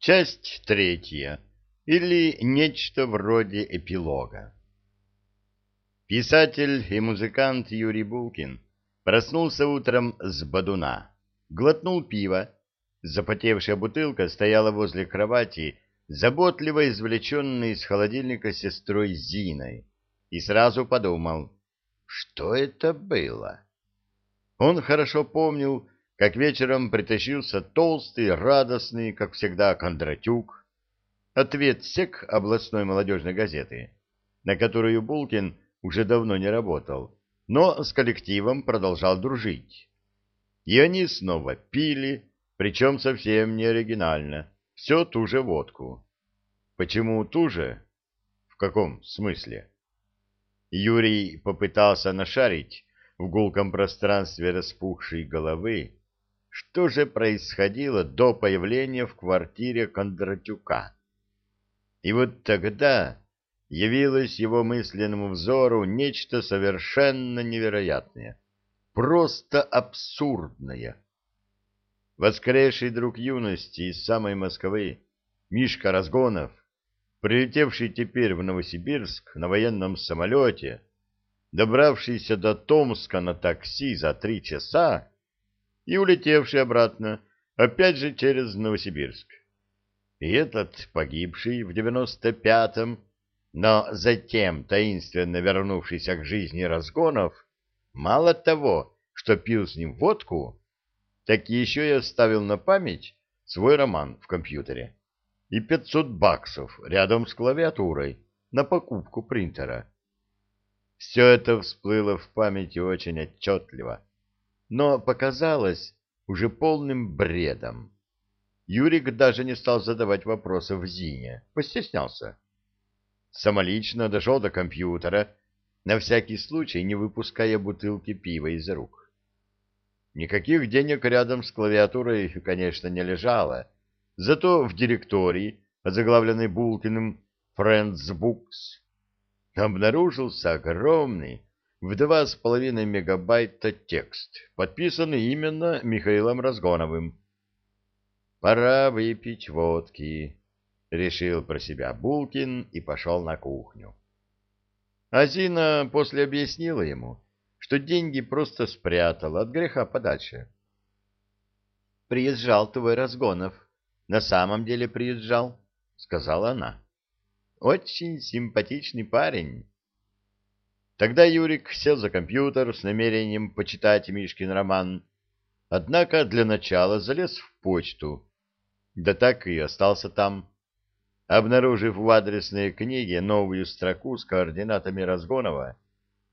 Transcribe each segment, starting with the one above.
Часть третья. Или нечто вроде эпилога. Писатель и музыкант Юрий Булкин проснулся утром с бодуна, глотнул пиво, запотевшая бутылка стояла возле кровати, заботливо извлеченной из холодильника сестрой Зиной, и сразу подумал, что это было. Он хорошо помнил, как вечером притащился толстый, радостный, как всегда, Кондратюк, ответ сек областной молодежной газеты, на которую Булкин уже давно не работал, но с коллективом продолжал дружить. И они снова пили, причем совсем не оригинально, все ту же водку. Почему ту же? В каком смысле? Юрий попытался нашарить в гулком пространстве распухшей головы, что же происходило до появления в квартире Кондратюка. И вот тогда явилось его мысленному взору нечто совершенно невероятное, просто абсурдное. Воскресший друг юности из самой Москвы, Мишка Разгонов, прилетевший теперь в Новосибирск на военном самолете, добравшийся до Томска на такси за три часа, и улетевший обратно, опять же через Новосибирск. И этот погибший в девяносто пятом, но затем таинственно вернувшийся к жизни разгонов, мало того, что пил с ним водку, так еще и оставил на память свой роман в компьютере и пятьсот баксов рядом с клавиатурой на покупку принтера. Все это всплыло в памяти очень отчетливо но показалось уже полным бредом. Юрик даже не стал задавать вопросов Зине, постеснялся. Самолично дошел до компьютера, на всякий случай не выпуская бутылки пива из рук. Никаких денег рядом с клавиатурой, конечно, не лежало, зато в директории, озаглавленной Булкиным «Friends Books», обнаружился огромный, в два с половиной мегабайта текст, подписанный именно Михаилом Разгоновым. «Пора выпить водки», — решил про себя Булкин и пошел на кухню. Азина после объяснила ему, что деньги просто спрятал от греха подальше. «Приезжал твой Разгонов. На самом деле приезжал», — сказала она. «Очень симпатичный парень». Тогда Юрик сел за компьютер с намерением почитать Мишкин роман, однако для начала залез в почту, да так и остался там. Обнаружив в адресной книге новую строку с координатами Разгонова,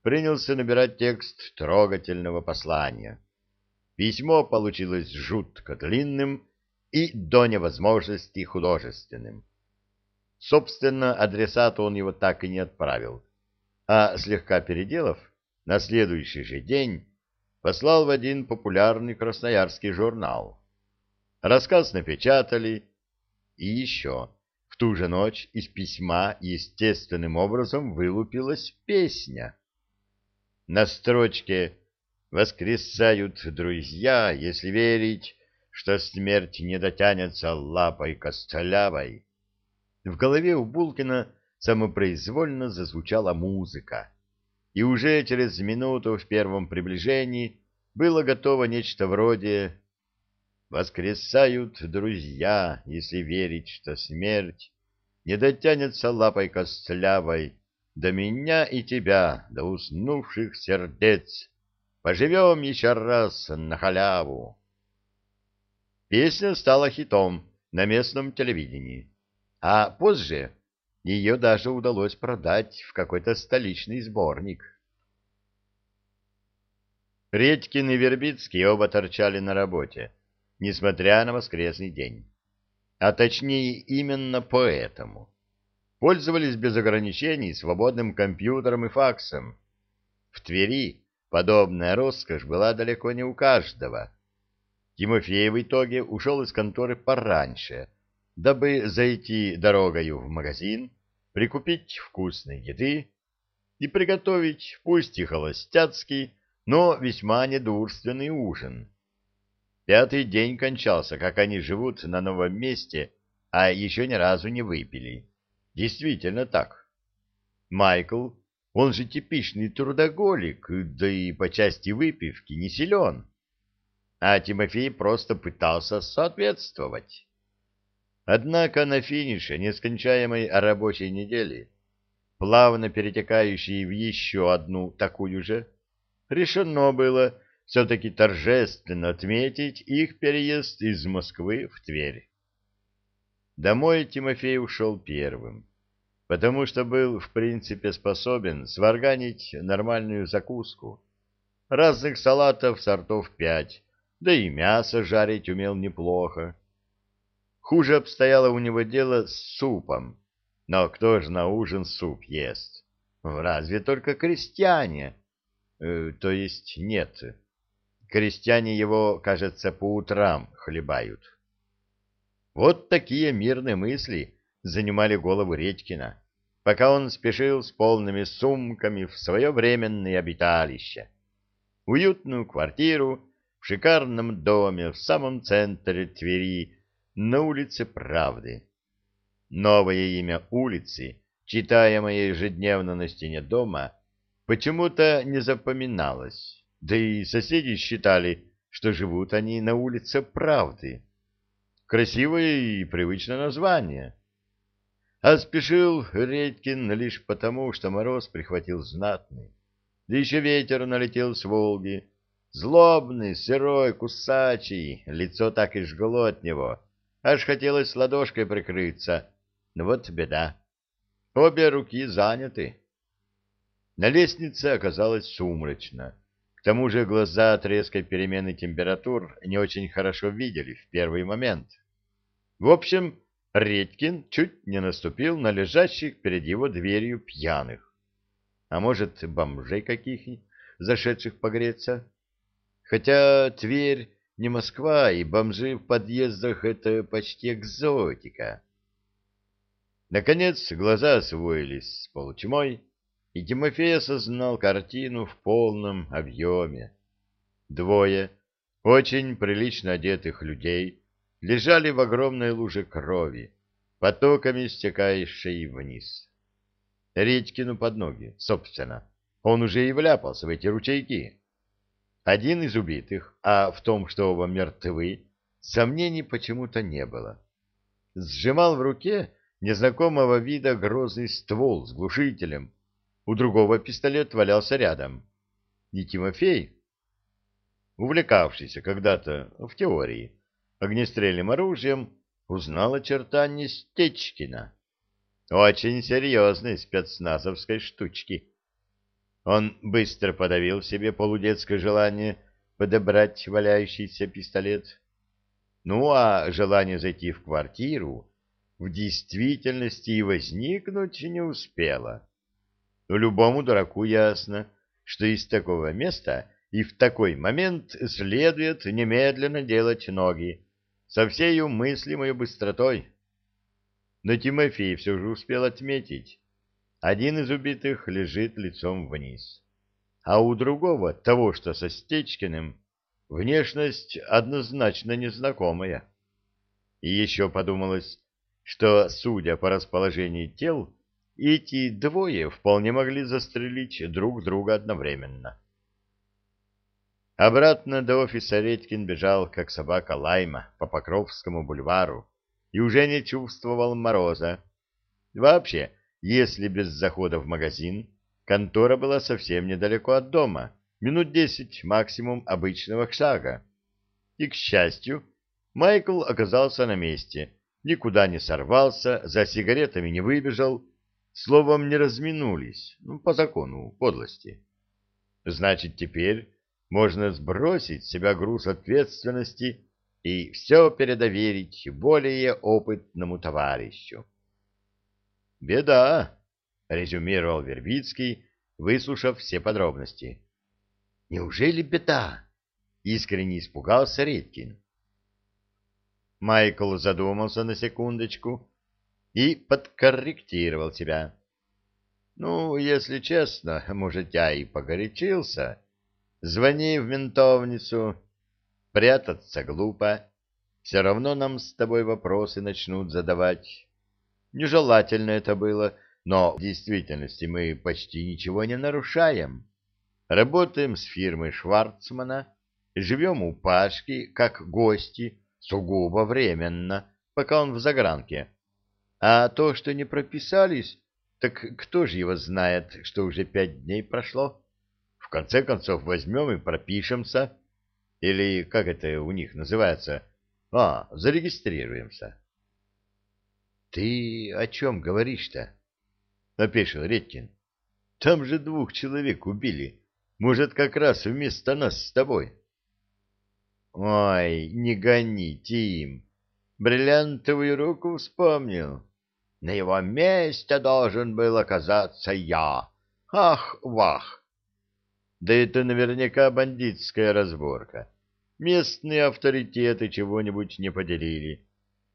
принялся набирать текст трогательного послания. Письмо получилось жутко длинным и до невозможности художественным. Собственно, адресату он его так и не отправил а слегка переделав, на следующий же день послал в один популярный красноярский журнал. Рассказ напечатали, и еще в ту же ночь из письма естественным образом вылупилась песня. На строчке «Воскресают друзья, если верить, что смерть не дотянется лапой костлявой». В голове у Булкина самопроизвольно зазвучала музыка, и уже через минуту в первом приближении было готово нечто вроде «Воскресают друзья, если верить, что смерть не дотянется лапой костлявой до меня и тебя, до уснувших сердец. Поживем еще раз на халяву». Песня стала хитом на местном телевидении, а позже ее даже удалось продать в какой-то столичный сборник. Редькин и Вербицкий оба торчали на работе, несмотря на воскресный день. А точнее, именно поэтому. Пользовались без ограничений свободным компьютером и факсом. В Твери подобная роскошь была далеко не у каждого. Тимофей в итоге ушел из конторы пораньше, дабы зайти дорогою в магазин, прикупить вкусной еды и приготовить, пусть и холостяцкий, но весьма недурственный ужин. Пятый день кончался, как они живут на новом месте, а еще ни разу не выпили. Действительно так. Майкл, он же типичный трудоголик, да и по части выпивки не силен. А Тимофей просто пытался соответствовать. Однако на финише нескончаемой рабочей недели, плавно перетекающей в еще одну такую же, решено было все-таки торжественно отметить их переезд из Москвы в Тверь. Домой Тимофей ушел первым, потому что был, в принципе, способен сварганить нормальную закуску. Разных салатов сортов пять, да и мясо жарить умел неплохо. Хуже обстояло у него дело с супом. Но кто же на ужин суп ест? Разве только крестьяне? Э, то есть нет. Крестьяне его, кажется, по утрам хлебают. Вот такие мирные мысли занимали голову Редькина, пока он спешил с полными сумками в свое временное обиталище. Уютную квартиру в шикарном доме в самом центре Твери на улице Правды. Новое имя улицы, читаемое ежедневно на стене дома, почему-то не запоминалось, да и соседи считали, что живут они на улице Правды. Красивое и привычное название. А спешил Редькин лишь потому, что мороз прихватил знатный. Да еще ветер налетел с Волги. Злобный, сырой, кусачий, лицо так и жгло от него — Аж хотелось ладошкой прикрыться. Но вот беда. Обе руки заняты. На лестнице оказалось сумрачно. К тому же глаза от резкой перемены температур не очень хорошо видели в первый момент. В общем, Редькин чуть не наступил на лежащих перед его дверью пьяных. А может, бомжей каких зашедших погреться? Хотя Тверь не Москва, и бомжи в подъездах — это почти экзотика. Наконец глаза освоились с полутьмой, и Тимофей осознал картину в полном объеме. Двое очень прилично одетых людей лежали в огромной луже крови, потоками стекающей вниз. Редькину под ноги, собственно. Он уже и вляпался в эти ручейки. Один из убитых, а в том, что оба мертвы, сомнений почему-то не было. Сжимал в руке незнакомого вида грозный ствол с глушителем. У другого пистолет валялся рядом. И Тимофей, увлекавшийся когда-то, в теории, огнестрельным оружием, узнал очертания Стечкина. Очень серьезной спецназовской штучки. Он быстро подавил себе полудетское желание подобрать валяющийся пистолет. Ну, а желание зайти в квартиру в действительности и возникнуть не успело. Любому дураку ясно, что из такого места и в такой момент следует немедленно делать ноги, со всею мыслимой быстротой. Но Тимофей все же успел отметить, один из убитых лежит лицом вниз. А у другого, того, что со Стечкиным, внешность однозначно незнакомая. И еще подумалось, что, судя по расположению тел, эти двое вполне могли застрелить друг друга одновременно. Обратно до офиса Редькин бежал, как собака Лайма, по Покровскому бульвару, и уже не чувствовал мороза. Вообще, если без захода в магазин, контора была совсем недалеко от дома, минут десять максимум обычного шага. И, к счастью, Майкл оказался на месте, никуда не сорвался, за сигаретами не выбежал, словом, не разминулись, ну, по закону подлости. Значит, теперь можно сбросить с себя груз ответственности и все передоверить более опытному товарищу. Беда, резюмировал Вербицкий, выслушав все подробности. Неужели беда? Искренне испугался Редькин. Майкл задумался на секундочку и подкорректировал себя. Ну, если честно, может, я и погорячился. Звони в ментовницу. Прятаться глупо. все равно нам с тобой вопросы начнут задавать. Нежелательно это было, но в действительности мы почти ничего не нарушаем. Работаем с фирмой Шварцмана, живем у Пашки, как гости, сугубо временно, пока он в загранке. А то, что не прописались, так кто же его знает, что уже пять дней прошло? В конце концов возьмем и пропишемся. Или как это у них называется? А, зарегистрируемся. — Ты о чем говоришь-то? — опешил Редькин. — Там же двух человек убили. Может, как раз вместо нас с тобой. — Ой, не гони, Тим. Бриллиантовую руку вспомнил. На его месте должен был оказаться я. Ах-вах! Да это наверняка бандитская разборка. Местные авторитеты чего-нибудь не поделили.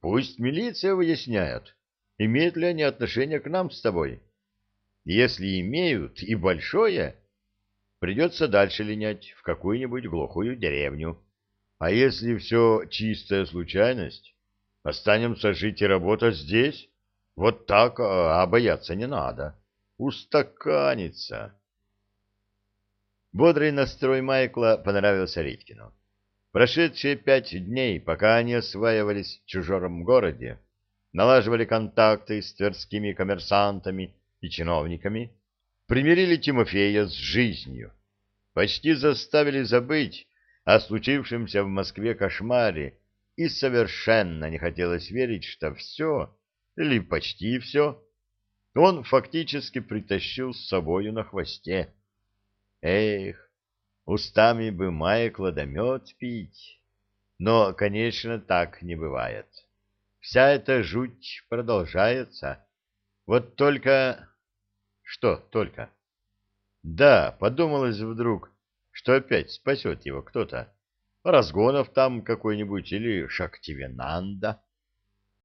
Пусть милиция выясняет, имеют ли они отношение к нам с тобой. Если имеют, и большое, придется дальше линять в какую-нибудь глухую деревню. А если все чистая случайность, останемся жить и работать здесь, вот так, а, а бояться не надо. Устаканится. Бодрый настрой Майкла понравился Риткину. Прошедшие пять дней, пока они осваивались в чужом городе, налаживали контакты с тверскими коммерсантами и чиновниками, примирили Тимофея с жизнью, почти заставили забыть о случившемся в Москве кошмаре, и совершенно не хотелось верить, что все, или почти все, он фактически притащил с собою на хвосте. Эх, устами бы Майкла да мед пить. Но, конечно, так не бывает. Вся эта жуть продолжается. Вот только... Что только? Да, подумалось вдруг, что опять спасет его кто-то. Разгонов там какой-нибудь или Шактивенанда.